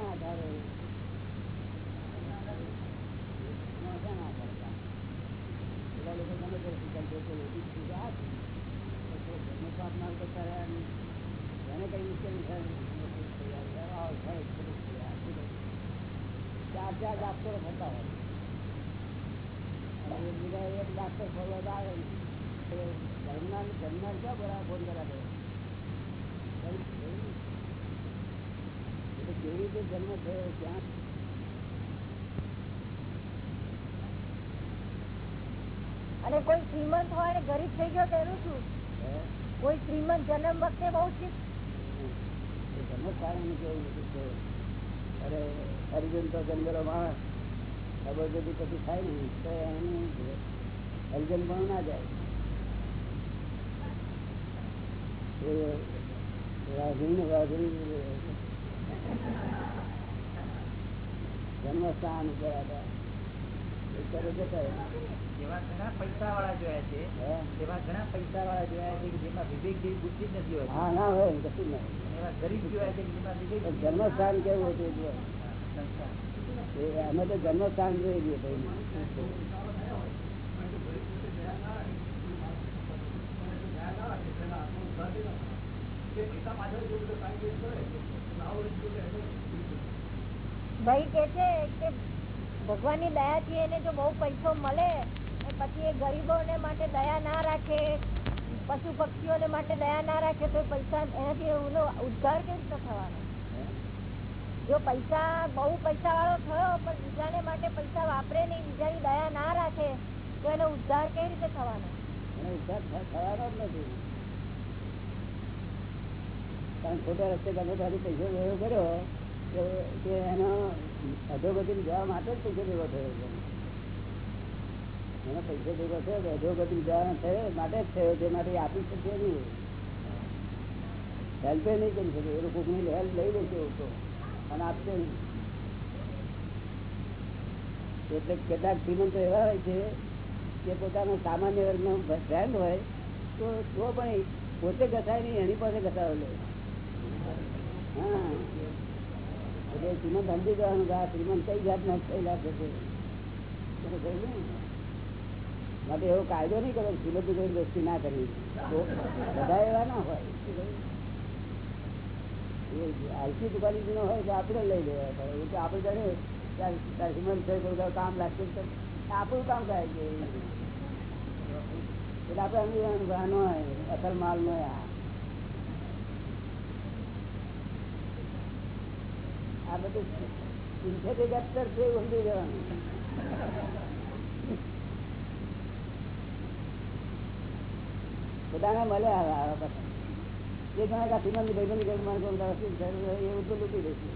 આધારે મોટાના આધારે પેલા લોકો ગમે તે શીખલ છે એવી આ છે. તો કોઈ ઘરનો ના હોય તો તારે આમ એને કઈ મુશ્કેલી થાય આવો થાય બધું છે. આ શું કહે? ચાર ચાર ડાક્ટરો ફરતા હોય અને બીજા એક ડાક્ટર ફરવા આવે ધર્મના ઘરના ક્યાં બરાબર ફોન કરાવે અને કોઈ શ્રીમંત હોય ને ગરીબ થઈ ગયો તો એનું શું? કોઈ શ્રીમંત જન્મ વખતે બહુ છે? અરે, હરિજન તો જન્મેલો માણસ. ખબર બધી પછી થાય ને તો એનું હરિજન પણ ના જાય. જન્મસ્થાન પૈસા વાળા જોયા છે એવા ઘણા પૈસા વાળા જોયા છે જેમાં વિવેક જેવી બુદ્ધિ નથી હોતી. હા ના હોય કશું નહીં એવા ગરીબ જોયા છે જેમાં વિવેક જન્મસ્થાન કેવું હતું. અમે તો જન્મસ્થાન જોઈ લઈએ ભાઈ કે છે કે ભગવાનની દયા થી એને જો બહુ પૈસો મળે પછી એ ગરીબો માટે દયા ના રાખે, પશુ પક્ષીઓને માટે દયા ના રાખે, તો પૈસા એનાથી એનો ઉદ્ધાર કેવી રીતે થવાનો? જો પૈસા, બહુ પૈસા વાળો થયો, પણ બીજાને માટે પૈસા વાપરે નહીં, બીજાની દયા ના રાખે, તો એનો ઉદ્ધાર કેવી રીતે થવાનો? ઉદ્ધાર થવાનો જ નથી. કારણ ખોટા રસ્તે તમે તારી પૈસો ભેગો કર્યો કે એનો અધોગતિ જવા માટે જ પૈસો ભેગો થયો છે એનો પૈસો ભેગો થયો તો અધોગતિ જવા થયો, માટે જ થયો તે માટે આપી શકે નહીં. હેલ્પે નહીં કરી શકે, એ લોકો હેલ્પ લઈ લેશે લોકો, અને આપશે નહીં. એટલે કેટલાક શ્રીમંતો એવા હોય છે કે પોતાનો સામાન્ય વર્ગનો ફ્રેન્ડ હોય, તો તો પણ પોતે ઘસાય નહીં, એની પાસે ઘસાડો લે. એટલે શ્રીમંત સમજી જવાનું આ શ્રીમંત કઈ જાતના થયેલા છે? ને. માટે એવો કાયદો નહીં કરો શ્રીમતી કોઈ દોસ્તી ના કરવી બધા એવા ના હોય. આઈસી દુકાની નો હોય તો આપણે લઈ લેવા પડે એ તો આપણે જાણે શ્રીમંત થઈ કોઈ કામ લાગશે આપણું કામ થાય છે. એટલે આપણે કે આનો અસલ માલ નો આ. આ બધું સિન્થેટિક અક્ષર છે એવું જવાનું બધાને મળે આવે આવા પાછા એ ઘણા કાશી માં ભાઈબંધ થયું એવું તો લૂટી દઈશું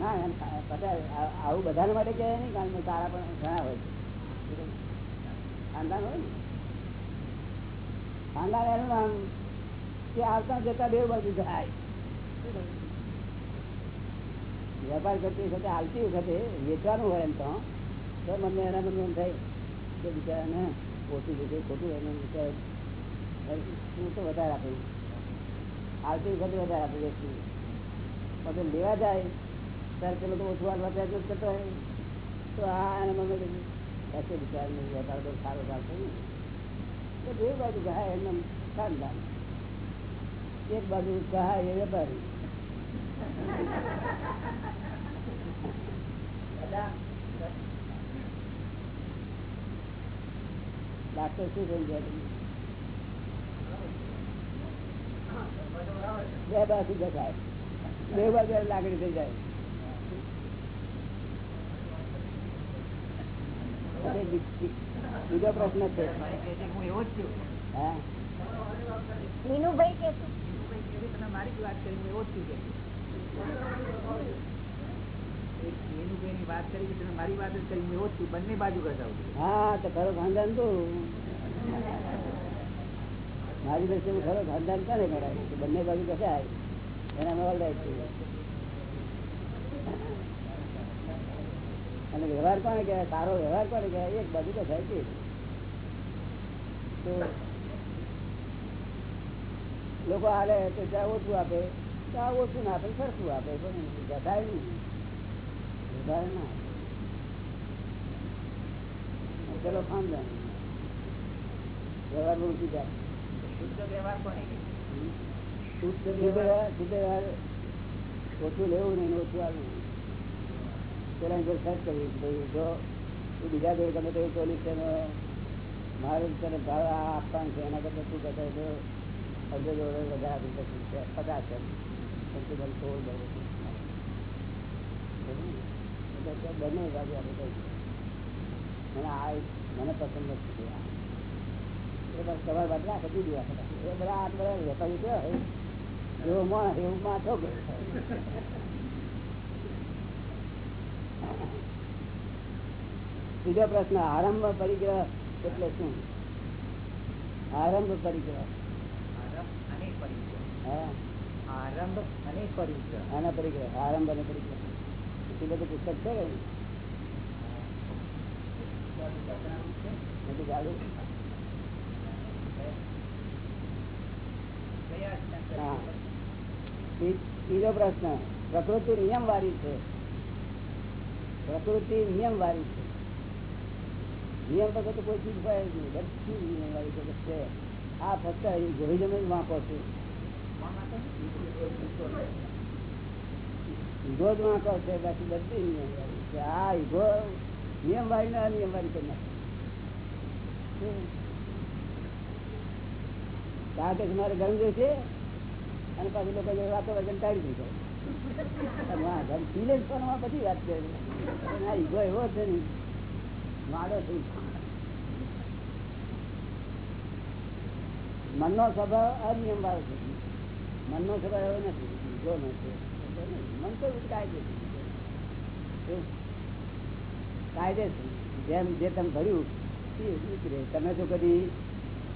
ના, એમ બધા આવું બધાને માટે કહે નહીં, કારણ કે તારા પણ ઘણા હોય છે. ખાનદાન હોય ને. ખાનદાન એનું નામ કે આવતા જતા બે બાજુ જાય વેપાર કરતી વખતે આવતી વખતે વેચવાનું હોય એમ તો તો મને એના મને એમ થાય કે બિચારાને ઓછું જશે, ખોટું એને બિચારા તો વધારે આપું. આવતી વખતે વધારે આપે વ્યક્તિ. પછી લેવા જાય, ત્યારે પેલો તો ઓછું હાલવા પ્રયત્ન જ કરતો હોય તો આ એને મને કીધું એસે બિચારાને વેપાર બહુ સારો ચાલતો ને તો બે બાજુ ગાય એમને ખાનદાન એક બાજુ ગાય એ વેપારી ડાક્ટર શું થઈ ગયા બે બાજુ દેખાય. બે બાજુ લાગણી થઈ જાય. બીજો પ્રશ્ન છે. મીનુભાઈ કે મારી જ વાત કરી, હું એવો જ કે મારી છું તો ખરો ખાનદાન તો કરે કરાય? બંને બાજુ કસાય એના મવાલદાય અને વ્યવહાર કોને કહેવાય? સારો વ્યવહાર કોને કહેવાય? એક બાજુ કસાય છે તો લોકો હાલે, તો ત્યાં ઓછું આપે. ત્યાં ઓછું ના આપે સરખું આપે વધારે નહીં. વધારે ના ચલો ખાનદાન વ્યવહાર બહુ સીધા શુદ્ધ વ્યવહાર કોને શુદ્ધ વ્યવહાર શુદ્ધ વ્યવહાર ઓછું લેવું નહીં ને ઓછું આવ્યું પેલા જો સર્ચ કરવી જો તું બીજા કોઈ ગમે તે પોલીસ મારે તને ભાવ આ આપવાનું છે એના કરતા તું કહેતા અડધો જોડે વધારે આપી શકું છે? પચાસ છે પણ તું બંને આપણે મને આ મને પસંદ નથી એ બસ તમારે બદલા કદી દીવા એ બધા આ બધા વેપારી કેવા એવો માણસ એવું માં ઠોકે બીજો પ્રશ્ન આરંભ પરિગ્રહ એટલે શું? આરંભ પરિગ્રહ. આરંભ અને પરિગ્રહ. હા. આરંભ અને આરંભ અને ત્રીજો પ્રશ્ન. પ્રકૃતિ નિયમ વાળી છે. પ્રકૃતિ નિયમ વાળી છે. નિયમ વગર કોઈ ચીજ જ નહીં. બધી નિયમ વાળી છે આ ફક્ત ઇગોઇઝમ જ વાંકો છે? ઈગો જ વાંકો છે, બાકી બધી નિયમ છે આ ઈગો નિયમ વાળી ને અનિયમ વાળી કરી નાખે. કે મારે ગરમ છે, અને પાછું લોકો વાતો વચન ટાળી દીધો બધી વાત કરે ઈગો એવો છે ને માડો થઈ મનનો સ્વભાવ અનિયમ વાળો છે. મનનો સ્વભાવ એવો નથી. બીજો નથી. મન તો કાયદે કાયદે જેમ જે તમે ભર્યું એ નીકળે તમે જો કદી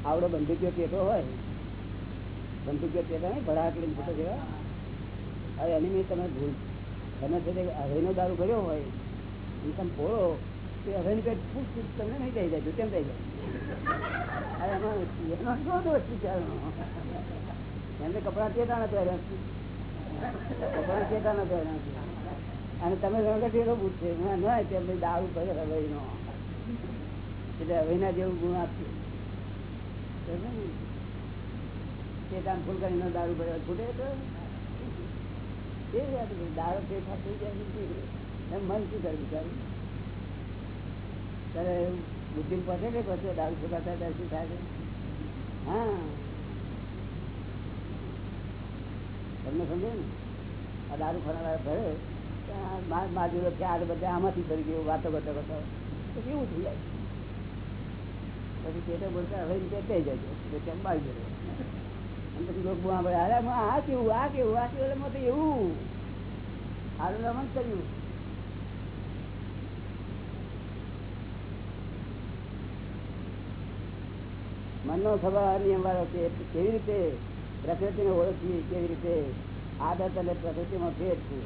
આવડો બંદૂકીઓ પેટો હોય? બંદૂકીઓ પેટો નહીં ભડાકડી ફોટો જેવા હવે એની મેં તમે ભૂલ. તમે છે હવેનો દારૂ ભર્યો હોય, એ તમે ફોડો તે હવેની પેટ ફૂટ ફૂટ તમને નહીં થઈ જાય. કેમ થઈ જાય? એમાં એનો શું દોષ બિચારાનો? એમને કપડા કેતા ના પહેર્યા? કપડા ચેતા ના પહેર્યા? અને તમે રંગ પૂછશે ના તેમ ભાઈ દારૂ ભર્યો હવેનો એટલે હવેના જેવું ગુણ આપશે ચેતાન ફૂલ કરીને દારૂ ભર્યો છૂટે તો એ. દારૂ પેઠા થઈ જાય એમ મન શું કરે બિચારું? ત્યારે બુદ્ધિ પહોંચે કે પછી દારૂ છૂટા થાય શું થાય? હા. તમને સમજે ને? આ દારૂ ખાના ભરે બાજુ ચાર બધા આમાંથી ભરી ગયું, વાતો કરતો કરતો. કેવું થઈ જાય? પછી પેટે બોલતા હવે થઈ જાય કેમ બાળી જાય પછી કેવું, આ કેવું હારું રમણ કર્યું મનનો સ્વભાવ અનિયમ વાળો કેવી રીતે પ્રકૃતિને ઓળખીએ કેવી રીતે આદત અને પ્રકૃતિમાં ભેદ છે.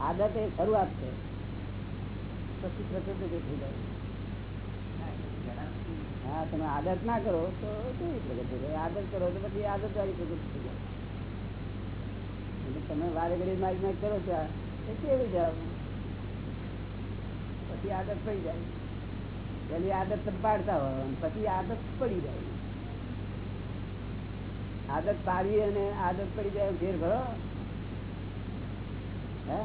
આદત એ શરૂઆત છે. પછી પ્રકૃતિ દેખી જાય હા, તમે આદત ના કરો તો કેવી પ્રગતિ આદત કરો તો પછી આદત વાળી પ્રગતિ થઈ જાય. તમે વારે ઘડી મારી માગ કરો ત્યાં કેવી જાવ પછી આદત પડી જાય. પેલી આદત પાડતા હોય પછી આદત પડી જાય. આદત પાડવી અને આદત પડી જાય ફેર ભરો હે?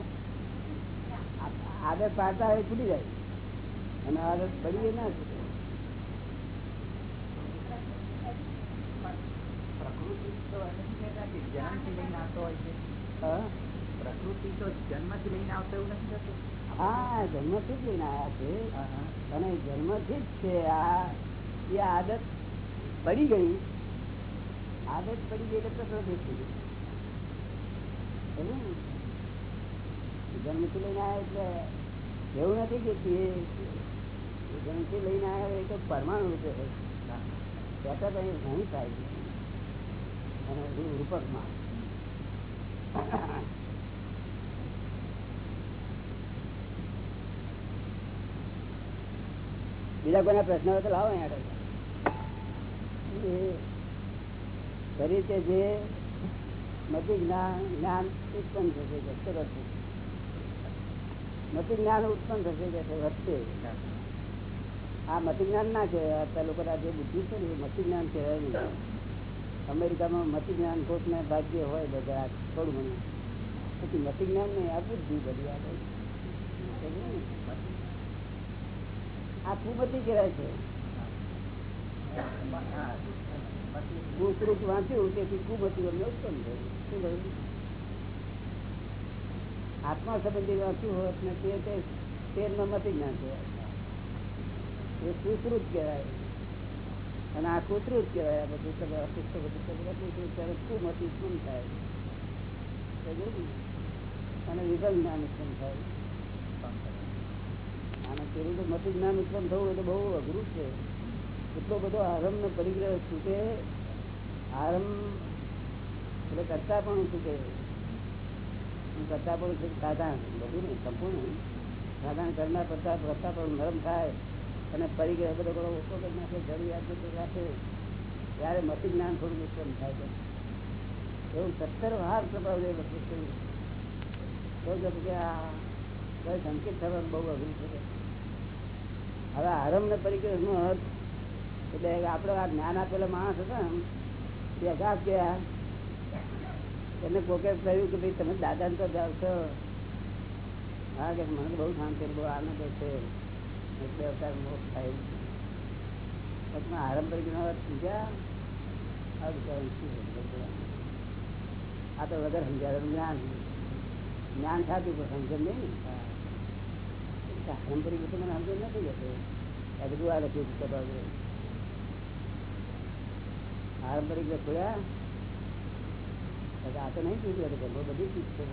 આદત પાડતા હોય છૂટી જાય. અને આદત પડી ના છૂટે પ્રકૃતિ તો જન્મથી લઈને આવતો હોય છે હા પ્રકૃતિ તો જન્મથી લઈને આવતો એવું નથી થતું હા જન્મથી જ લઈને આવ્યા છે. અને જન્મથી જ છે. આ એ આદત પડી ગઈ. આદત પડી ગઈ એટલે પ્રકૃતિ થઈ ગઈ જન્મથી લઈને આવ્યા એટલે એવું નથી કે તે જન્મથી લઈને આવ્યા એ તો પરમાણુ રૂપે હોય ત્યાં તો ઘણી થાય છે. અને રૂપકમાં બીજા કોઈના પ્રશ્ન હોય તો લાવો અહીંયા. શરીર કે જે મતિ જ્ઞાન જ્ઞાન ઉત્પન્ન થશે છે વધશે મતિ જ્ઞાન ઉત્પન્ન થશે કે વધશે આ મતિ જ્ઞાન ના કહેવાય. પેલું લોકો જે બુદ્ધિ છે ને એ મતિ જ્ઞાન કહેવાય નહીં. અમેરિકામાં મતિ જ્ઞાન કોક ને ભાગ્ય હોય બધા, થોડું ઘણું. પછી મતિ જ્ઞાન નહીં, આ બુદ્ધિ બધી આ? આ કહેવાય છે. કુસૃત વાંચ્યું તેથી કુમતિ અમને આત્મા સંબંધી વાંચ્યું હોત ને તે તે તેરમાં મતિ જ્ઞાન કહેવાય. એ સુશ્રુત કહેવાય. અને આ કૂતરું જ કહેવાય આ બધું પુસ્તકો કુતરું ત્યારે મતી શું થાય. અને વિગલ જ્ઞાન ઉત્પન્ન થાય. અને પેલું તો મતિ જ્ઞાન ઉત્પન્ન થવું એટલે બહુ અઘરું છે. એટલો બધો આરંભ ને પરિગ્રહ છૂટે, આરંભ એટલે કરતા પણ છૂટે. કરતા પણ સાધારણ બધું નહીં, સંપૂર્ણ સાધારણ કરનાર કરતા કરતા પણ નરમ થાય. અને પરિગ્રહ બધો બધો ઓછો કરી નાખે જરૂરિયાત રાખે. ત્યારે મતિ જ્ઞાન થોડું ઉત્પન્ન થાય છે. એવું સત્તર વાર પ્રભાવ એ વસ્તુ થયું જ કે આ કઈ થવાનું બહુ અઘરું છે. હવે આરંભ ને પરિગ્રહ નો અર્થ એટલે આપડે આ જ્ઞાન આપેલો માણસ હતા ને તે અગાધ ગયા. એને કોકે કહ્યું કે ભાઈ તમે દાદા તો જાવ છો. હા, કે મને બહુ શાંતિ, બહુ આનંદ છે. એટલે અવતાર મોક્ષ થાય. પછી આરંભ સમજ્યા આ તો વગર સમજાય જ્ઞાન જ્ઞાન થતું પણ સમજણ નહીં. ને પારંપરિક રીતે મને સમજ નથી જતો આ બધું આ લખ્યું છે પારંપરિક જે ખોયા આ તો નહીં ચૂક્યું હતું ચીજ છે.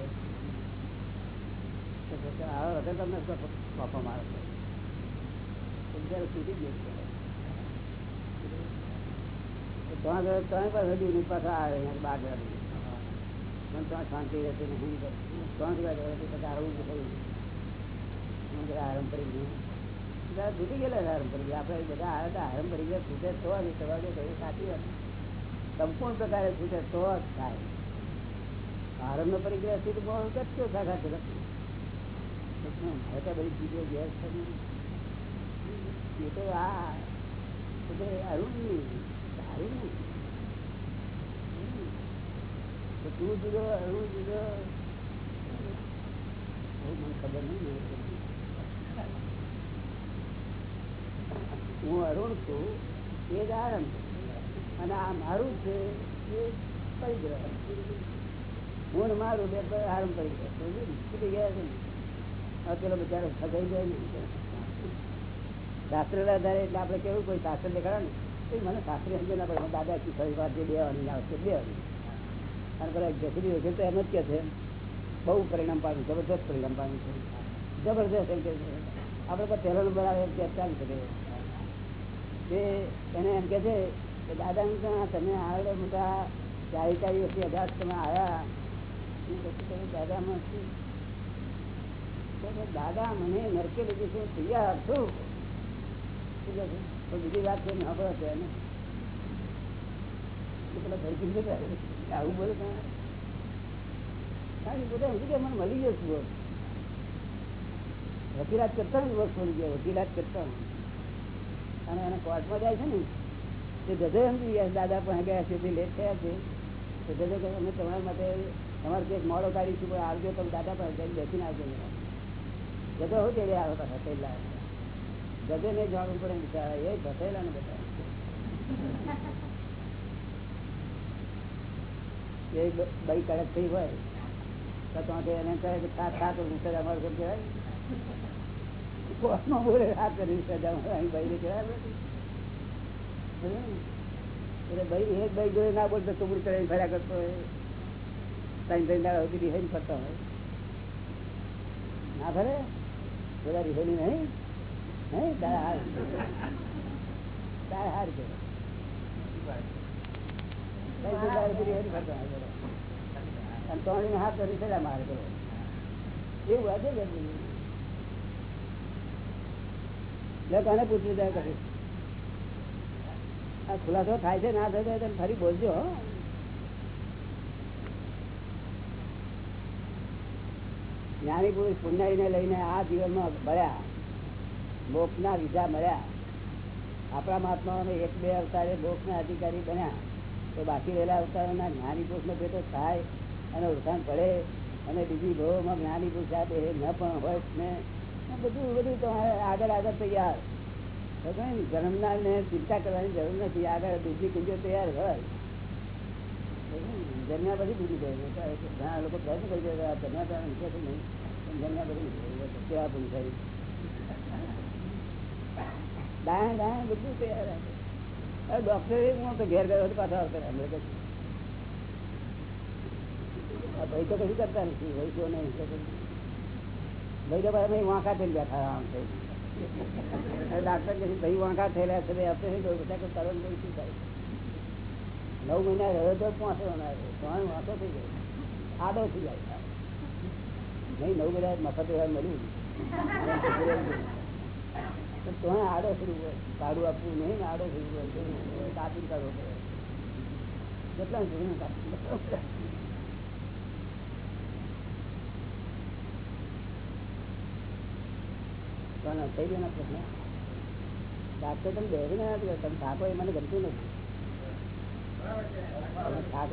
વખતે તમને પાપા મારે છે સુધી ગયો. ત્યાં આગળ ત્યાં પર હજુ પાછા આવે બાર શાંતિ રહેતી નહીં ત્યાં જ વાગે પછી આવું થયું. ગયેલા કરી આપણે બધા આવ્યા ગયા, છૂટે તો જ સવારે કહ્યું સંપૂર્ણ પ્રકારે છૂટે તો જ થાય. આરંભ પરિગ્રહથી બહુ કચ્યો ખાખા બધી ચીજો ગેસ અરુણ નહીં. તો જુદો અરુણ જુદો. મને હું અરુણ છું, એ જ આનંદ અને આ મારું છે, એ પરિગ્રહ હું મારું બે આરંભ પરિગ્રહ ગયા. છે ને. અત્યારે બધા સગાઈ જાય ને. શાસ્ત્ર આધારે એટલે આપણે કેવું કોઈ શાસ્ત્ર દેખાડે ને મને શાસ્ત્ર સમજે ના પડે દાદા કી ફરી વાર જે દેવાની આવશે દેવાની અને પેલા જસરી વખતે તો એમ જ કે છે, બહુ પરિણામ પામ્યું જબરદસ્ત પરિણામ પામ્યું છે. જબરદસ્ત એમ કે છે. આપણે પહેલો નંબર આવે એમ કે ચાલી શકે. તે એને એમ કે છે કે દાદા હું તમે આવડે મોટા ચારી ચારી વર્ષથી અઢાર તમે આવ્યા પછી દાદામાં શું દાદા મને નરકે લીધી છે તૈયાર છું. બીજી વાત છે આવું બોલે કારણ બધા સમજી ગયા, મને મળી ગયો છું વકીલાત કરતા ને વર્ષ મળી ગયો વકીલાત કરતા અને એને કોર્ટમાં જાય છે ને તે ગધે સમજી ગયા દાદા પણ ગયા છે તે લેટ થયા છે તો ગધે અમે તમારા માટે તમારે કંઈક મોડો કાઢીશું પણ આવજો તમે દાદા પાસે બેસીને આવજો. ગધો હોય જઈ આવે પાછા જજે ને જવાનું પડે બિચારા એ ઘટેલા ને બધા. એ બઈ કડક થઈ હોય, તો તો એને કહે કે સાત સાત રૂપિયા અમારે કેમ કહેવાય કોર્ટમાં બોલે, આ કરી સજા ભાઈ ભાઈ ભાઈ ના બોલતો કરતો હોય. ત્રણ ત્રણ દાડા હોય. ના ફરે? બધા રિહાઈ નહીં? ત્રણ હાથ કરી ચડ્યા મારે એવું આજે તને પૂછ્યું ત્યાં કરે. આ ખુલાસો થાય છે, ના થાય તમે ફરી બોલજો. જ્ઞાની પુરુષ પુણ્યાઈને લઈને આ જીવનમાં મળ્યા મોક્ષના વિઝા મળ્યા. આપણા મહાત્માઓને એક બે અવતારે મોક્ષના અધિકારી બન્યા. તો બાકી રહેલા અવતારોના જ્ઞાની પુરુષનો ભેટો થાય અને ઓળખાણ પડે. અને બીજી ભાવોમાં જ્ઞાની પુરુષ આપે ન પણ હોય ને બધું બધું તો આગળ આગળ તૈયાર. જન્મનાર ને ચિંતા કરવાની જરૂર નથી. આગળ બીજી કુંજો તૈયાર હોય. જન્મ્યા પછી બીજી ઘણા લોકો પ્રયત્ન કરી દે જન્મ્યા પછી નહીં. જન્મ્યા પછી કેવા પૂરી દાયા દાયા બધું તૈયાર રાખે. ઘેર ગયો. ભાઈ કરતા ભાઈ તો થઈને બેઠા આમ થઈ ભાઈ વાંકા થયેલા નવ મહિના રહ્યો તો પહોંચવાનો ત્રણ વાંકો થઈ ગયો આદો થઈ જાય. નહીં, નવ મહિના મફત મળ્યું. તો આડો થયું હોય કાઢું આપવું નહીં, આડો કાપી કાઢવો પડે. થઈ ગયો પ્રશ્ન? ડાક્ટર તમે બેસી ના તમે થાકો એ મને ગમતું નથી. થાક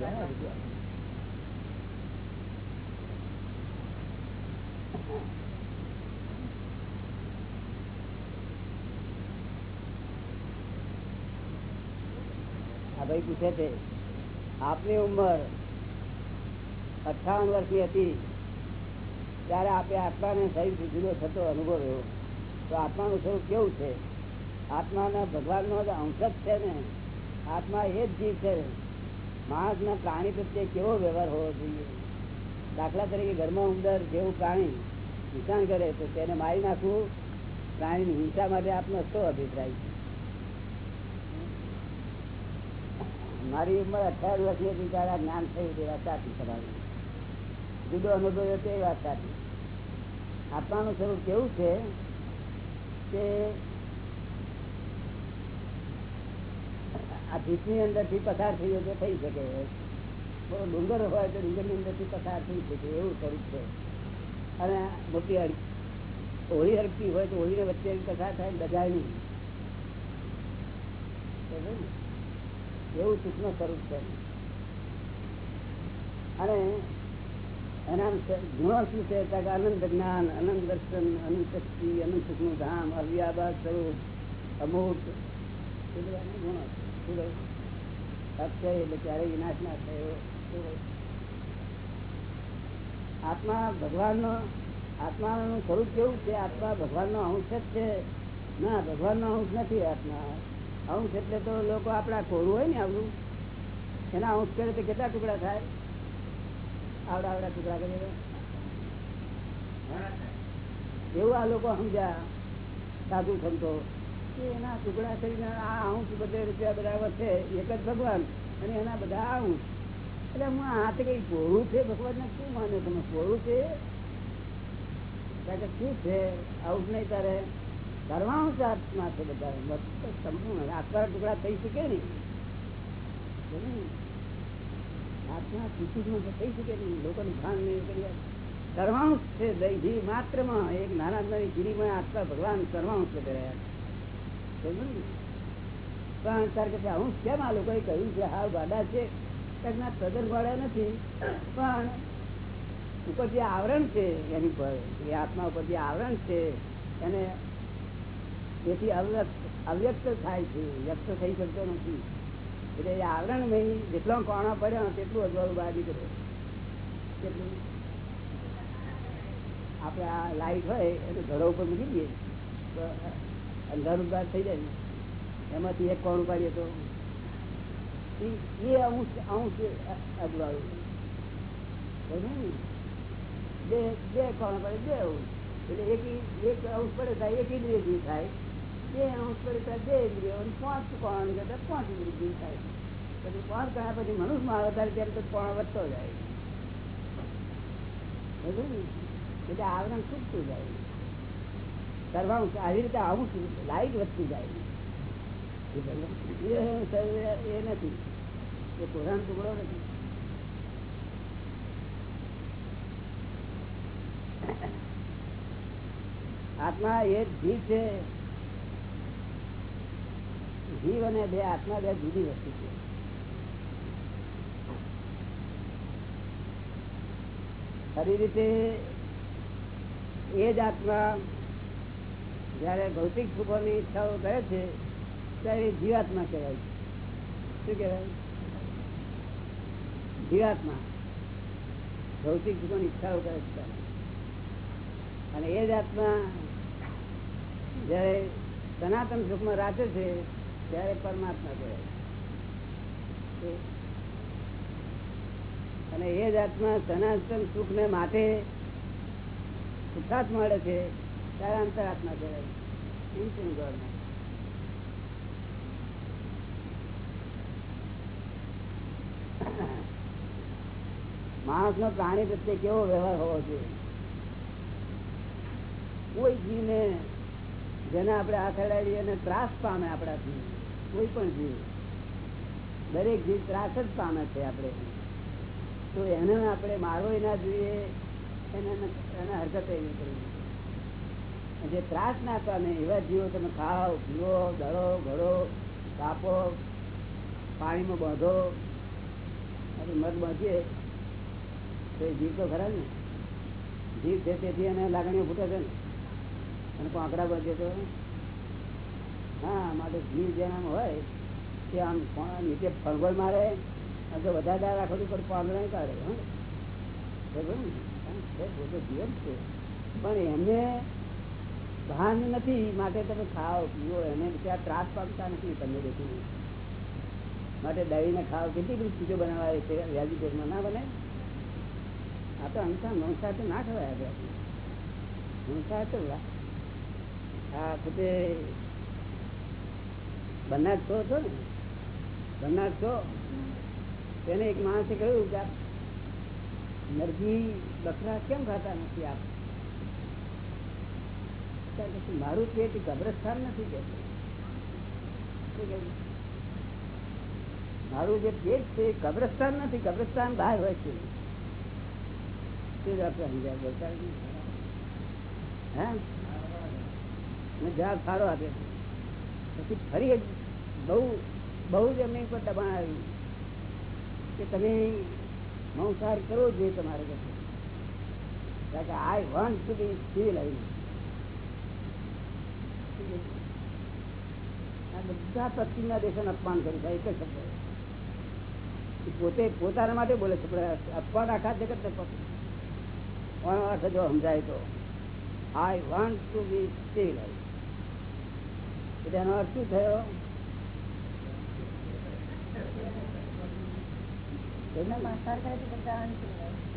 જાય ને બધું. આ ભાઈ પૂછે છે, આપની ઉંમર અઠાવન વર્ષની હતી, ત્યારે આપે આત્માને સહી જુદો થતો અનુભવ રહ્યો. તો આત્માનું સ્વરૂપ કેવું છે? આત્માના ભગવાનનો જ અંશ છે ને? આત્મા એ જ જીવ છે. માણસના પ્રાણી પ્રત્યે કેવો વ્યવહાર હોવો જોઈએ? દાખલા તરીકે ઘરમાં ઉંદર જેવું પ્રાણી નુકસાન કરે તો તેને મારી નાખવું પ્રાણીની હિંસા માટે આપનો શું અભિપ્રાય છે? મારી ઉંમર અઠાર વર્ષની હતી, ત્યારે જ્ઞાન થયું તે વાત સાચી તમારી. જુદો અનુભવ તે વાત સાચી આત્માનું સ્વરૂપ કેવું છે કે આ ભીતની અંદરથી પસાર થઈ તો થઈ શકે. થોડો ડુંગર હોય તો ડુંગરની અંદરથી પસાર થઈ શકે, એવું સ્વરૂપ છે. અને મોટી હોળી હરકતી હોય તો હોળીને વચ્ચે પસાર થાય બધા નહીં? એવું સૂક્ષ્મ સ્વરૂપ છે. અને એના ગુણો શું છે? અનંત જ્ઞાન અનંત દર્શન અનંત શક્તિ અનંત સુખનું ધામ, અવ્યાબાદ સ્વરૂપ, અમૂર્ત, એ બધા આત્મા ભગવાનનો સ્વરૂપ કેવું છે? આત્મા ભગવાનનો અંશ જ છે. ના, ભગવાનનો અંશ નથી આત્મા. અંશ એટલે તો લોકો આપડા કોરું હોય ને આવડું. એના અંશ કરે તો કેટલા ટુકડા થાય? આવડા આવડા ટુકડા કરીએ એવું આ લોકો સમજ્યા. સાધુ સંતો. એના ટુકડા કરીને આ અંશ બધે રૂપિયા બરાબર છે, એક જ ભગવાન. અને એના બધા અંશ. એટલે હું હાથે કઈ પોળું છે ભગવાન ને શું માને તમે? પોળું છે? શું છે? આવું નહીં તારે. કરવાનું છે બધા સંપૂર્ણ આત્મા ટુકડા થઈ શકે નહીં. આત્મા થઈ શકે નહીં. લોકોનું ભાન નહીં કરી કરવાનું છે દહી માત્રમાં એક નાના નાની ગીરીમાં આત્મા ભગવાન કરવાનું છે. ને? પણ તાર કે હું કેમ આ લોકોએ કહ્યું છે? હા ગાડા છે. ના તદ્દન ગાડા નથી. પણ ઉપર જે આવરણ છે એની પર. એ આત્મા ઉપર જે આવરણ છે. એને તેથી અવ્યક્ત અવ્યક્ત થાય છે. વ્યક્ત થઈ શકતો નથી. એટલે એ આવરણ નહીં જેટલો કોણો પડ્યો તેટલું અજવાળું બહાર નીકળે કેટલું? આપણે આ લાઈટ હોય એને ઘડો ઉપર મૂકી દઈએ. તો અંધારું બહાર થઈ જાય ને. એમાંથી એક કોણ પાડીએ તો? એ અંશ અંશ અજવાળું? બે બે કોણ પડે બે અંશ. એટલે એક એક અંશ પડે થાય એક ઇન્દ્રિય જીવ થાય. આવરણ છૂટતું જાય કરવાનું આવી રીતે આવું છું લાઈટ વધતું જાય એ નથી એ પુરાણ ટુકડો નથી આત્મા એ જીવ છે જીવ અને બે આત્મા બે જુદી વસ્તુ છે. ખરી રીતે એ જ આત્મા જયારે ભૌતિક સુખોની ઈચ્છાઓ કરે છે, ત્યારે જીવાત્મા કહેવાય છે. શું કહેવાય? જીવાત્મા. ભૌતિક સુખોની ઈચ્છાઓ કરે છે અને એ જ આત્મા જયારે સનાતન સુખમાં રાચે છે ત્યારે પરમાત્મા કહેવાય અને એ જ સનાતન સુખ ને માટે સુખાત મળે છે, ત્યારે અંતરાત્મા કહેવાય માણસ નો પ્રાણી પ્રત્યે કેવો વ્યવહાર હોવો જોઈએ? કોઈ જીવને જેને આપણે આ અડાડીએ અને ત્રાસ પામે આપણાથી. કોઈ પણ જીવ. દરેક જીવ ત્રાસ જ પામે છે આપણે. તો એને આપણે મારવો ના જોઈએ, એને એને હરકત એવી કરવી જે ત્રાસ ના પામે એવા જીવો તમે ખાઓ પીવો દળો, ઘડો, કાપો, પાણીમાં બાંધો અને મત બાંધીએ, તો એ જીવ તો ખરા ને. જીવ છે તેથી એને લાગણીઓ ફૂટે છે ને. અને પાંકડા બાંધીએ તો હા, માટે જીવ જેના હોય, તે આમ નીચે ફળગોળ મારે અને વધારે રાખો તો પાંદડા કાઢે પોતે જીવન છે. પણ એમને ભાન નથી, માટે તમે ખાઓ પીવો એને ત્યાં ત્રાસ પામતા નથી તમને દેખી માટે દહીંને ખાઓ કેટલી બધી ચીજો બનાવાય છે વ્યાજી દેશમાં ના બને? આ તો અંશા મંસા તો ના ખવાય આપણે મંસા તો તેને એક માણસે કહ્યું કે નરજી બકરા કેમ ખાતા નથી આપ? મારું પેટ કબ્રસ્તાન નથી કે? મારું જે પેટ છે એ કબ્રસ્તાન નથી, કબ્રસ્તાન બહાર હોય છે. તે જ આપણે સમજાય. હે. જવાબ સારો આપે. પછી ફરી બહુ બહુ જ એમની પર દબાણ આવ્યું કે તમે મંસાર કરવો જોઈએ તમારે કે I want to be civilise આ બધા પશ્ચિમના દેશોને અપમાન કર્યું છે એક જ શબ્દ. પોતે પોતાના માટે બોલે છે અપમાન આખા જગત ને અર્થ જો સમજાય તો? I want to be civilise એટલે એનો અર્થ શું થયો?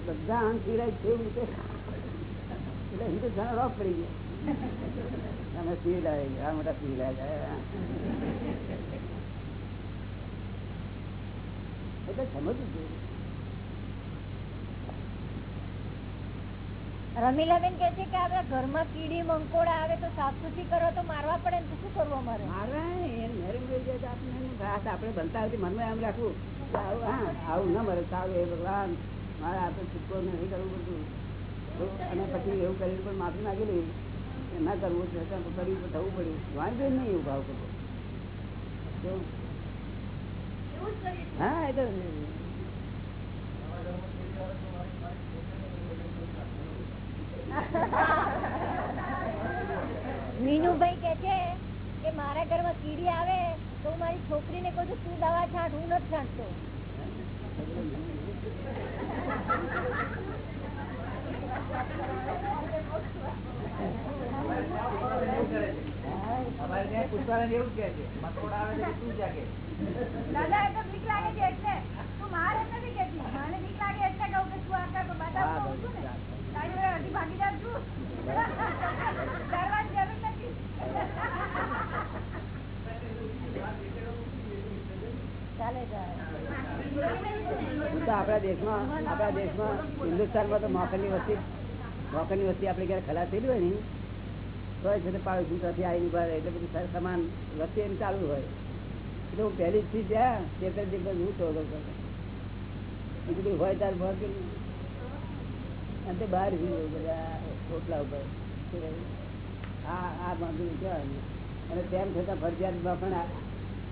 બધા અંત સિવાય છે એવું એટલે હિન્દુસ્તાન રોક પડી ગયા. અમે સિવિલાઇઝ આ મોટા સિવિલાઇઝ એટલે સમજવું જોઈએ. રમીલાબેન કે છે કે આપડે ઘરમાં કીડી મંકોડા આવે તો સાફ સુથી કરો તો મારવા પડે ને તો શું કરવું અમારે મારા ઘાસ આપણે બનતા હતી મનમાં એમ રાખવું. આવું ના મરે સારું એ ભગવાન. મારે આપણે છૂટકો નહીં કરવું તો અને પછી એવું કરીને પણ માફી માંગેલી કે ના કરવું છે તો કર્યું તો થવું પડ્યું વાંધો નહીં એવું ભાવ કરવો. હા એ તો મીનુભાઈ કે છે કે મારા ઘરમાં કીડી આવે તો હું મારી છોકરીને કહું છું તું દવા છાંટ હું નથી છાંટતો. અમારે ત્યાં પુષ્પાલન એવું કે છે મકોડા આવે છે તું જાગે. દાદા તો બીક લાગે છે એટલે. તું મારે નથી કેતી મને બીક લાગે એટલે કહું કે તું આ કર બધા કહું છું ને. આપણા દેશમાં આપણા દેશમાં હિન્દુસ્તાનમાં તો મોકલની વસ્તી મોકલની વસ્તી આપણે ક્યારે ખલાસ થયેલી હોય ને, તો છે તે પાડોશ ત્યાંથી આવીને ઊભા એટલે બધું સમાન વસ્તી એમ ચાલુ હોય. એટલે હું પહેલી જ થી ત્યાં તે પહેલી હું તો બીજું હોય ત્યારે ભર અને બહાર ભી બધા રોટલા ઉપર. આ આ બાંધું કહેવાય અને તેમ છતાં ફરજિયાતમાં પણ આ-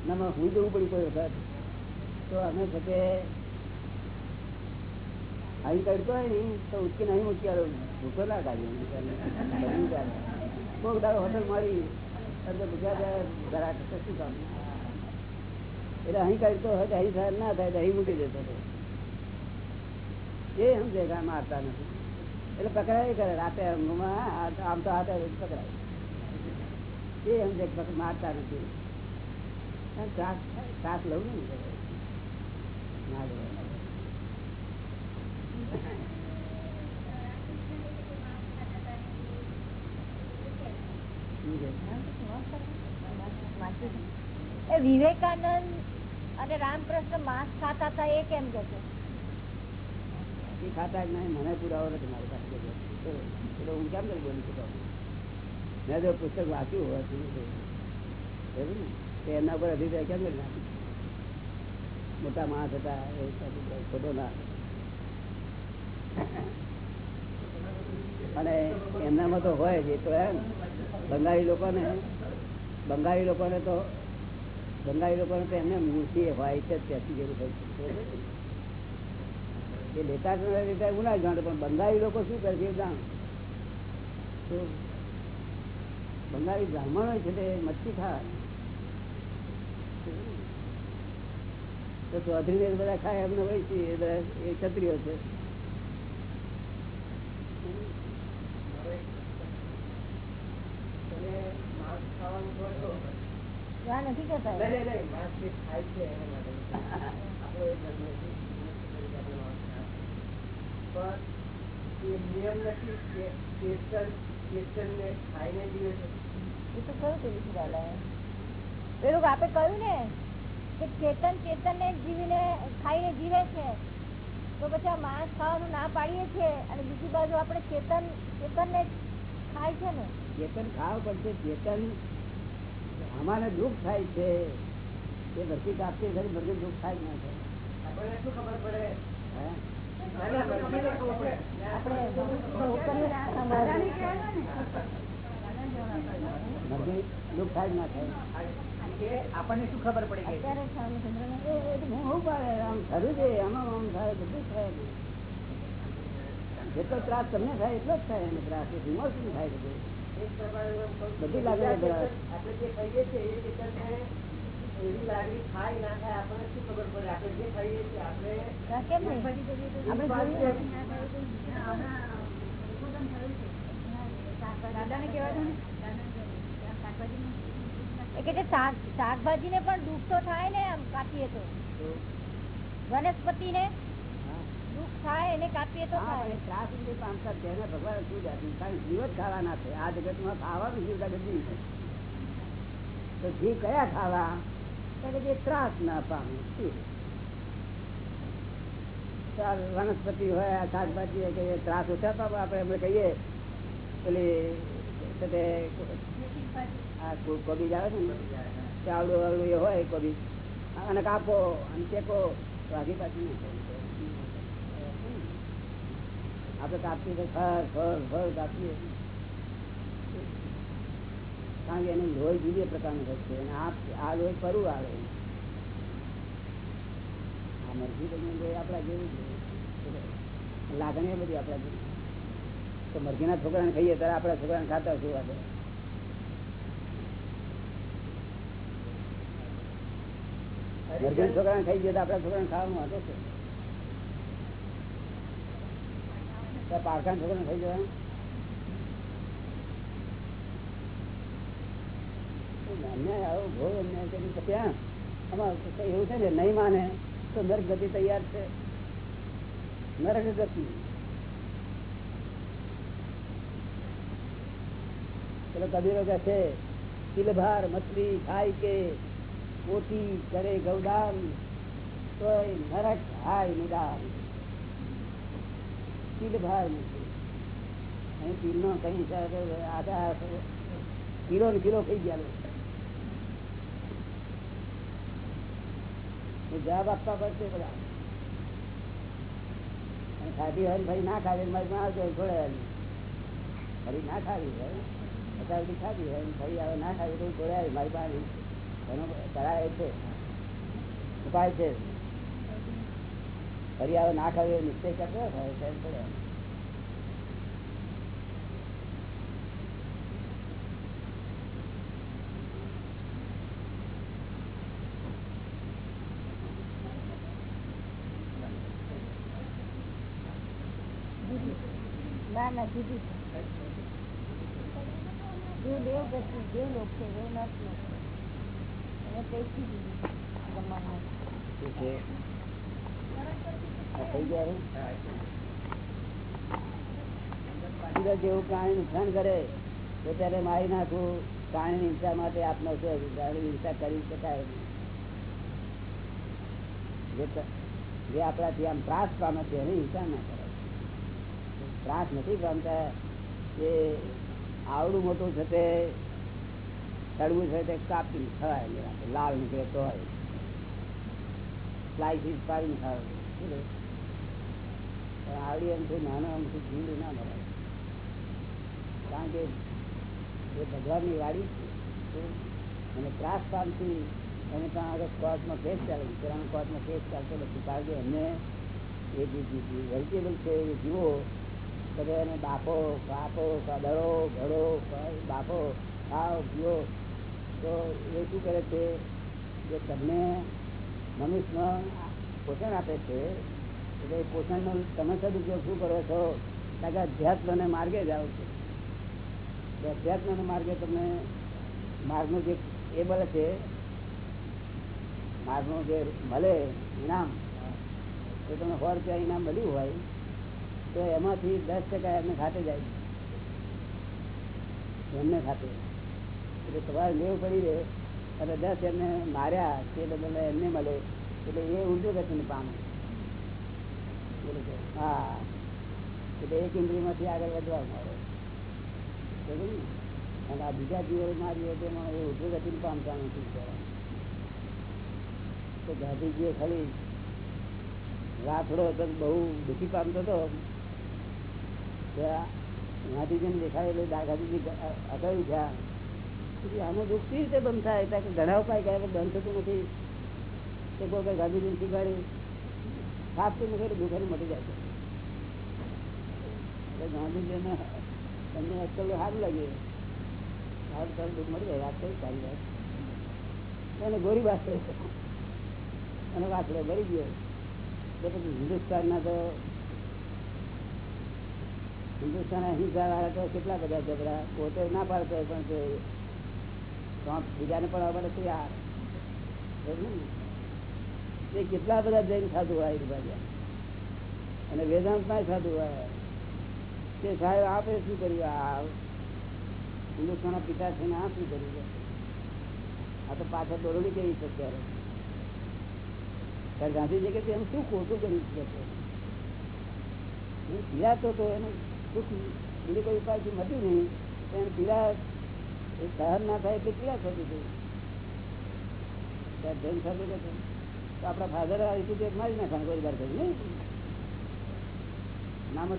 નામાં હું જવું પડ્યું કોઈ વખત. તો અમે તે અહીં કરતો હોય ને, તો ઉચકીને અહીં મૂકી આવ્યો ભૂખો ના કાઢ્યો કોઈક દાડો હોટલ મળી એટલે ગુજરાત ઘરાક શું કામ? એટલે અહીં કરતો હોય તો અહીં થાય ના થાય તો અહીં મૂકી દેતો હતો. એ સમજે કામ મારતા નથી. એટલે પકડાય કરે. રાતે આમ તો હાથે પકડાય. એ સમજે મારતા નથી. ત્રાસ લઉં ને વિવેકાનંદ અને રામકૃષ્ણ માંસ ખાતા હતા, એ કેમ કે છે? એ ખાતા નહીં, મને પુરાવો નથી મારી પાસે એટલે હું કેમ કરી બોલી શકું મેં જો પુસ્તક વાંચ્યું હોય, શું એવું ને? તો પર અભિપ્રાય કેમ કરી નાખ્યું મોટા માણસ હતા, એ ખોટો ના. અને એમનામાં તો હોય જ, એ તો એમ. બંગાળી લોકોને બંગાળી લોકોને તો, બંગાળી લોકોને તો એમને મૂર્તિ હોય છે ત્યાંથી જેવું થઈ એ લેતા તો નથી લેતા એવું ના પણ બંગાળી લોકો શું કરે છે જાણ. તો બ્રાહ્મણ છે તે મચ્છી ખાય. તો ચૌધરી ને બધા ખાય એમને હોય છે એ બધા એ ક્ષત્રિયો છે. નથી કહેતા. એ આપે કહ્યું ને કે ચેતન ચેતન ને જીવીને ખાઈને જીવે છે. તો પછી આ માણસ ખાવાનું ના પાડીએ છીએ અને બીજી બાજુ આપણે ચેતન ચેતન ને ખાય છે ને. ચેતન ખાવ પડશે ચેતન અમારે દુઃખ થાય છે એ ભરતી કાપતી દુઃખ થાય ના થાય. હે? શું ખબર પડે? ના આપણને શું ખબર પડી જેટલો ત્રાસ તમને થાય એટલો જ થાય એને ત્રાસ ઇમોશન થાય બધું લાગણી આપણે જે કહીએ છીએ એ એવી લાગણી થાય ના થાય આપણને શું ખબર પડે? આપણે જે ખાઈએ છીએ આપણે નહીં? પણ દુઃખ તો થાય ને આમ કાપીએ તો. વનસ્પતિ ને દુઃખ થાય એને કાપીએ તો ત્રાસ પામતા તેને ભગવાન શું જાતું કારણ જીવ જ ખાવાના છે. આ જગતમાં ખાવાનું જીવ જીવ છે. તો જીવ કયા ખાવા જે ત્રાસ ના પામે વનસ્પતિ હોય શાકભાજી હોય કે ત્રાસ ઓછા પામે આપણે એમને કહીએ, પેલી છે તે, આ કો- કોબીજ આવે છે ચાવડું વાવડું એ હોય, કોબીજ. અને કાપો, અને ચેકો વાઘી પાછી આપણે કાપીએ તો ફર ફર ફળ કાપીએ. કારણ કે એને લોહી જુદી પ્રકારનું થશે અને આ લોહી ફરું આવે. આ મરજી આપણા જેવું લાગણીઓ બધી આપણા જેવી. તો મરઘીના છોકરાને ખાઈએ ત્યારે આપણા છોકરાને ખાતા શું મરઘીના છોકરાને ખાઈ ગયા આપણા છોકરાને ખાવાનું વાંધો છે. તો પારકાના છોકરાને ખાઈ જવાનું? અન્યાય આવો ઘોર અન્યાય કરી ત્યાં હા એવું છે ને, નહીં માને, તો નર્ક ગતિ તૈયાર છે. નર્ક ગતિ. પેલો કબીરો કે છે, તિલભાર મછલી ખાય કે પોતી કરે ગૌદાન? તો એ નરક હાય નિદાન. તિલ મછલી અહીં અને તિલ નો કઈ આધાર કિલો ને કિલો થઈ ગયા એ જવાબ આપવા પડશે બધા. ખાધી હોય ભાઈ ના ખાવી, મારી આવજો થોડે ફરી ના ખાવી હોય, અત્યાર ખાધી હોય ફરી આવે ના ખાવી તો થોડે મારી પાસે એનો કરાય છે. ઉપાય છે. ફરી આવે ના ખાવી નિશ્ચય કરતો હોય ત્યારે થોડે આવે. ના ના જુદી છે દેવ દેવ દેવ લોક છે દેવ લોક છે અને તેથી જુદી છે જમવાનું. શું છે? આ થઈ ગયા રે? કુદરત જેવું પ્રાણી નુકસાન કરે, તો ત્યારે મારી નાખવું પ્રાણી હિંસા માટે આપનો છે હિંસા કરી શકાય જે આપણાથી આમ ત્રાસ પામે છે, એની હિંસા ના કરાય ત્રાસ નથી પામતા. એ આવડું મોટું છે તે તળવું છે તે કાપી ખવાય લાલ નીકળે તો હોય. સ્લાઇસીસ પાડીને રે? પણ આવડી એમથી નાનો અમથી જીવડું ના મળે. કારણ કે એ ભગવાનની વાડી છે. અને ત્રાસ પામથી એને પણ આગળ કોર્ટમાં કેસ ચાલે વિચારાનો કોર્ટમાં કેસ ચાલતો નથી. કારણ કે એમને એ જે વેજીટેબલ છે, એ જીવો તો એને બાપો કાપો દડો ઘડો બાપો ખાવ પીઓ તો એ શું કરે છે કે તમને મનુષ્યમાં પોષણ આપે છે, એટલે એ પોષણનો તમે સદુપયોગ શું કરો છો? કારણ કે અધ્યાત્મને માર્ગે જાઓ છો? અધ્યાત્મને માર્ગે તમને માર્ગનું જે એ મળે છે, માર્ગનું જે મળે ઇનામ, એ તમે સો રૂપિયા ઇનામ મળ્યું હોય તો એમાંથી દસ ટકા એમને ખાતે જાય એમને ખાતે. એટલે તમારે લેવું પડી રહે, અને દસ એમને માર્યા, તે બદલ એમને મળે. એટલે એ ઊંધું ગતિને પામે. હા. એટલે એક ઇન્દ્રિયમાંથી આગળ વધવા મળે. અને આ બીજા જીવો મારીએ તેમાં એ ઊંધું ગતિને પામતા નથી. તો ગાંધીજીએ ખાલી રાથડો હતો બહુ દુઃખી પામતો હતો ત્યાં જેમ દેખાડેલું ગાંધીજી અગાયું ગયા. આનું દુઃખ કેવી રીતે બંધ થાય? ત્યાં ઘણા ઉપાય ગયા બંધ થતું નથી. તો કોઈ કઈ ગાંધીજીને શીખવાડ્યું સાફ તો નથી દુઃખ મટી જાય છે. ગાંધીજીને તમને અક્કલ સારું લાગે સારું સારું, દુઃખ મળી જાય. વાત કઈ સારી વાત. એને ગોરી વાત અને વાસડો ભરી ગયો. તો પછી હિન્દુસ્તાનના તો હિન્દુસ્તાન અહિંસા વાળા તો કેટલા બધા ઝઘડા? પોતે ના પાડતો પણ તે બીજાને પણ આવડે છે યાર. સમજ્યું તે કેટલા બધા જૈન સાધુ હોય ભાઈ અને વેદાંત ના સાધુ હોય. તે સાહેબ આપે શું કર્યું? આ હિન્દુસ્તાનના પિતા છે ને આ શું કર્યું આ તો પાછળ દોરડી કેવી છે અત્યારે? ત્યારે ગાંધીજી કે એમ શું ખોટું કર્યું છે? પીડાતો તો એનું દુઃખ બીજું કોઈ ઉપાયથી મટ્યું નહીં તો પીડા સહન ના થાય એટલે પીડા થતી હતી ધન થતું તો આપણા ફાધર આવી સુધી મારી નાખવાનું કોઈ વાર કરી નહીં. ના જ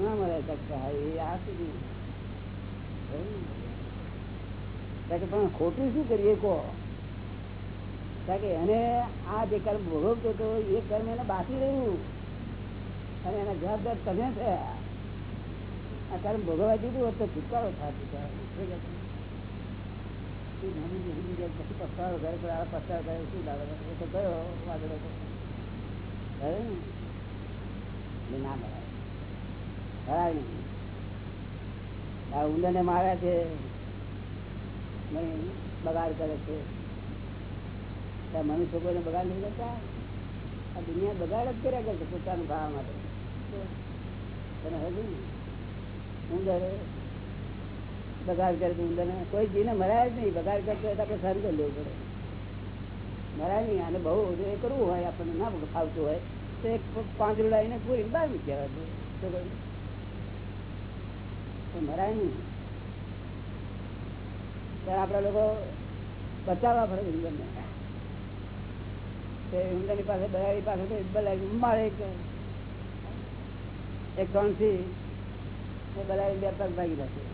ના મળે એ આ સુધી પણ ખોટું શું કરીએ કહો? કારણ કે એને આ જે કર્મ ભોગવતો હતો, એ કર્મ એને બાકી રહ્યું. અને એના જવાબદાર તમે થયા આ કર્મ ભોગવવા દીધું હોત તો છુટકારો થાત બિચારાનો. શું કહે છે? એ ગાંધીજી સમજી ગયા પછી પસ્તાવો ઘરે પર આ પસ્તાવો કરે, શું લાગે એ તો કયો વાદળો તો ખરે ને? એટલે ના બરાબર ખરાય નહીં. આ ઉંદરને માર્યા છે. નહીં, બગાડ કરે છે. ત્યાં મનુષ્ય કોઈને બગાડ નહીં કરતા? આ દુનિયા બગાડ જ કર્યા કરશે પોતાનું ખાવા માટે. તને હજુ ઉંદર બગાડ કરે ઉંદર કોઈ જીને મરાય જ નહીં. બગાડ કરતો હોય તો આપણે સારું લેવું પડે. મરાય નહીં. અને બહુ એ કરવું હોય, આપણને ના ફાવતું હોય, તો એક પાંચ લાવીને પૂરી બહાર આવે તો મરાય નહીં. ત્યારે આપડા લોકો બચાવવા પડે ઉંદરને ઉંદરની પાસે બગાડી પાસે તો બલાડી મારે એક ત્રણથી એ બલાડી બે પગ ભાગી જશે.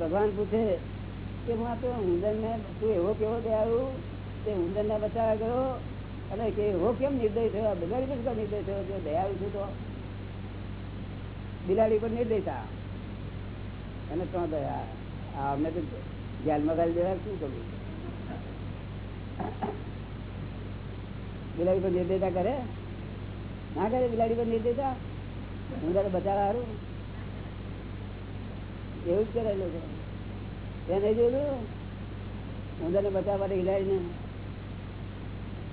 ભગવાન પૂછે કે હું આ તો ઉંદર ને તું એવો કેવો દયાળું? તે ઉંદર ને બચાવ્યા ગયો? અને કે એવો કેમ નિર્દય થયો? બિલાડી પર કેમ નિર્દય થયો? કે દયાળું છું તો. બિલાડી પર નિર્દયતા એને તો દયા. અમને તો ધ્યાનમાં ગાલી દેવા શું કરવું બિલાડી પર નિર્દયતા કરે? ના કરે, બિલાડી પર નિર્દયતા ઉંદર બચાવવા સારું એવું જ કરે તે નહીં જોયું? હું તને બચાવવા માટે બિલાડીને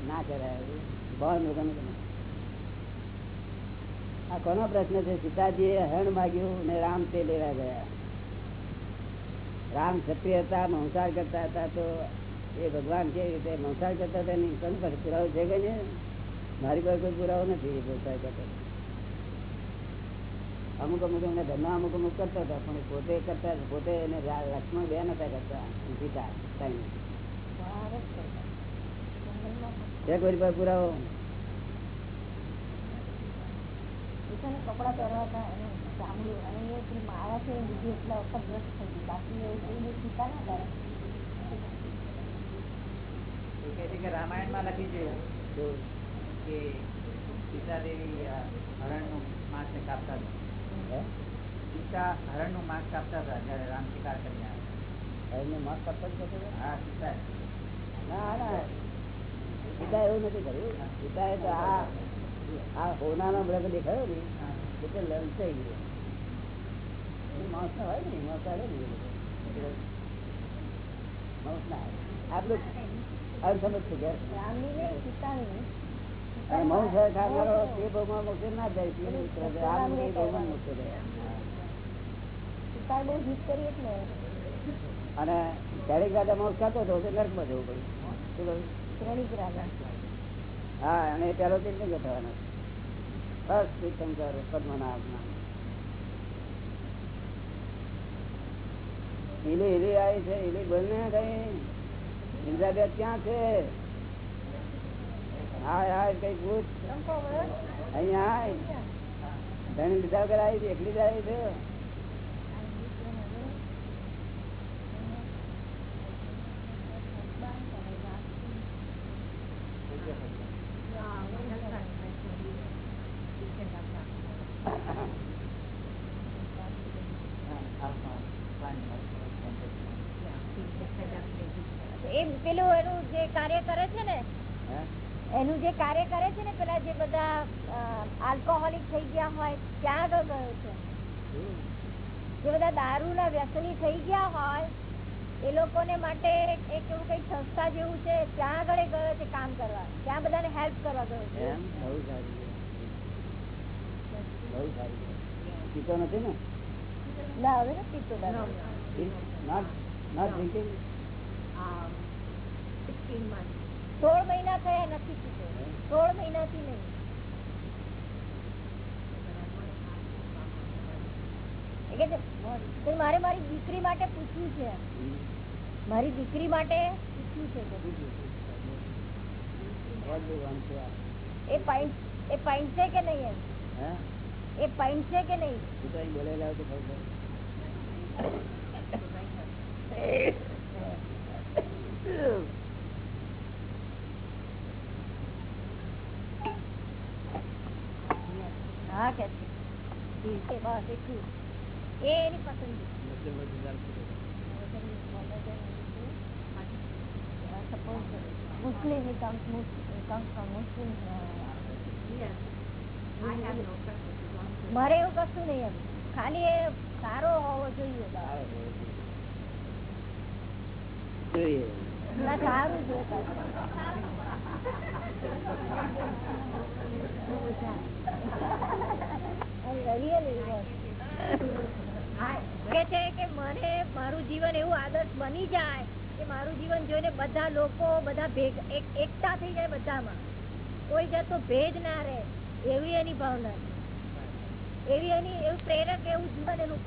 ના કરાય ભાવ લોકોને આ કોનો પ્રશ્ન છે? સીતાજીએ હરણ માગ્યું ને રામ તે લેવા ગયા. રામ ક્ષત્રિય હતા મંસાર કરતા હતા, તો એ ભગવાન કેવી રીતે મંસાર કરતા હતા એની પાસે પુરાવો છે કે ને મારી પાસે કોઈ પુરાવો નથી અમુક અમુક એમના ઘરના અમુક અમુક કરતા હતા પણ પોતે કરતા પોતે એને લક્ષ્મણ બે નતા કરતા સીતા. કોઈ પાસે પુરાવો. કપડા પહેરવા હતા અને ચામડું અને એ પેલી છે એ એટલા વખત ગ્રસ્ત થઈ ગઈ બાકી એવું સીતા ના કરે કે રામાયણમાં લખ્યું છે. તો કે સીતાદેવી હરણ હરણનું માંસ ને કાપતા હતા? સીતા હરણનું માંસ કાપતા હતા જયારે રામ શિકાર કરીને આવ્યા. એમને મત કાપતા જ હા સીતા ના ના સીતા એવું નથી કર્યું. સીતા એ તો આ આ હોનાનો મૃગ દેખાયો ને એટલે લલચાઈ ગયો. એ માણસ ના હોય ને માણસ આવે ને. માણસ ના આવે. આટલું અસમજ છે કે? અને ખાનારો તે મોક્ષે ના જાય તે મોક્ષે જાય દરેક રાજા મોક્ષ ખાતો હતો નર્કમાં જવું પડ્યું હા અને એ પેલો તીર્થંકર થવાનો. બસ તીર્થંકર પદ્મનાભ ના ઈલી ઈલી આવી છે ઈલી બોલ ને કઈ. ઇન્દ્રાબેન ક્યાં છે? હાય હાય કઈ ને. અહીંયા હાય. ધણી લીધા વગર આવી એકલી જ આવી છે એ પેલું એનું જે કાર્ય કરે છે ને હે? એનું જે કાર્ય કરે છે ને પેલા જે બધા આલ્કોહોલિક થઈ ગયા હોય ત્યાં આગળ ગયો છે જે બધા દારૂ ના વ્યસની થઈ ગયા હોય એ લોકોને માટે એક એવું કઈ સંસ્થા જેવું છે ત્યાં આગળ ગયો છે કામ કરવા. ત્યાં બધાને હેલ્પ કરવા ગયો છે. પીતો નથી ને? ના હવે પીતો સોળ મહિના થયા નથી પીતો. સોળ મહિનાથી નહીં. કે છે, મારે મારી દીકરી માટે પૂછવું છે મારી દીકરી માટે પૂછવું છે? એ પાઇન્ટ એ પાઇન્ટ છે કે નહીં હે? એ પાઇન્ટ છે કે નહીં બોલેલા તો. હા કે છે બસ એટલું એની પસંદગી. મુસ્લિમ Muslim મારે એવું કશું નહીં એમ. ખાલી એ સારો હોવો જોઈએ. સારું જોઈએ. જોઈએ ના સારું જોઈએ કે છે કે મને મારું જીવન એવું આદર્શ બની જાય કે મારું જીવન જોઈને બધા લોકો, બધા ભેગ એકતા થઈ જાય બધામાં. કોઈ જતો ભેદ ના રહે. એવી એની ભાવના એવી એની, એવું પ્રેરક એવું જીવન એનું